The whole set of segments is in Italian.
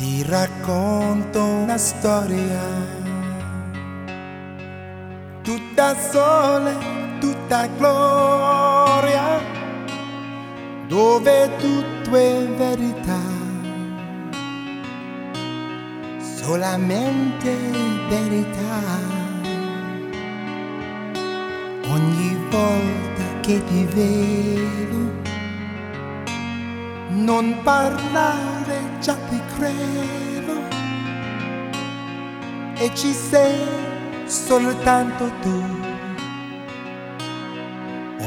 Ti racconto una storia, tutta sole, tutta gloria, dove tutto è verità, solamente verità. Ogni volta che ti vedo, non parlare già ti credo e ci sei soltanto tu.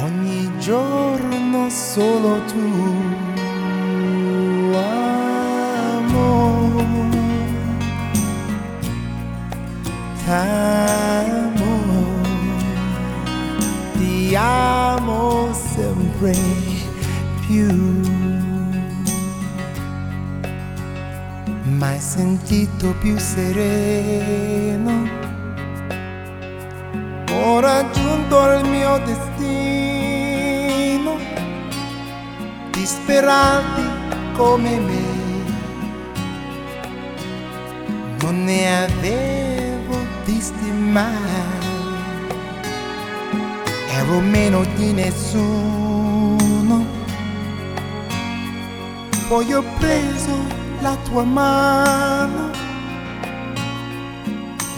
Ogni giorno solo tu. Amo, t'amo, ti amo sempre più. Mai sentito più sereno. Ho raggiunto il mio destino di sperarti come me. Non ne avevo visti mai. Ero meno di nessuno. Poi ho preso la tua mano,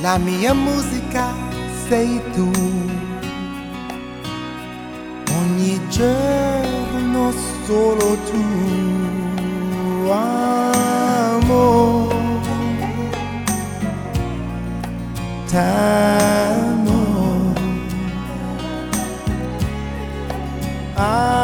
la mia musica sei tu. Ogni giorno solo tu amo. T'amo. Amo.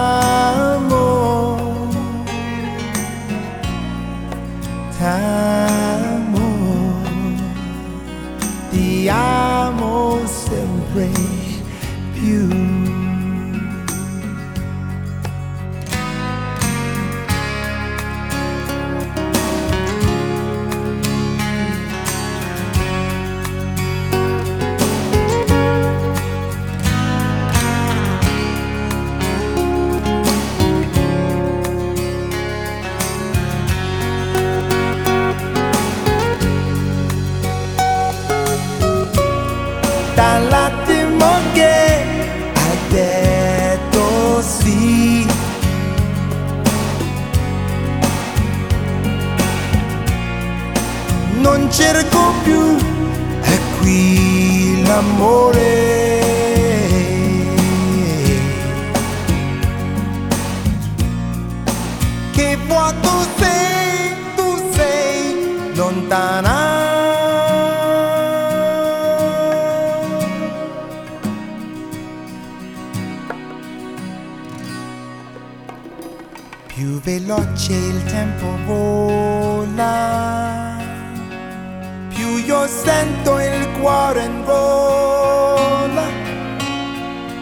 Non cerco più, è qui l'amore. Che vuoto sei, tu sei lontana. più veloce il tempo vola, io sento il cuore in vola,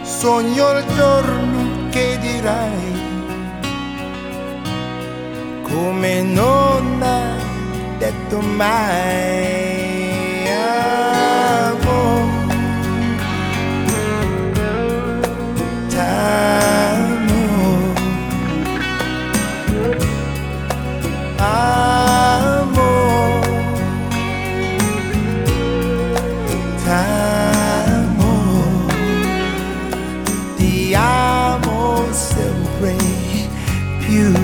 sogno il giorno che dirai, come non hai detto mai. you.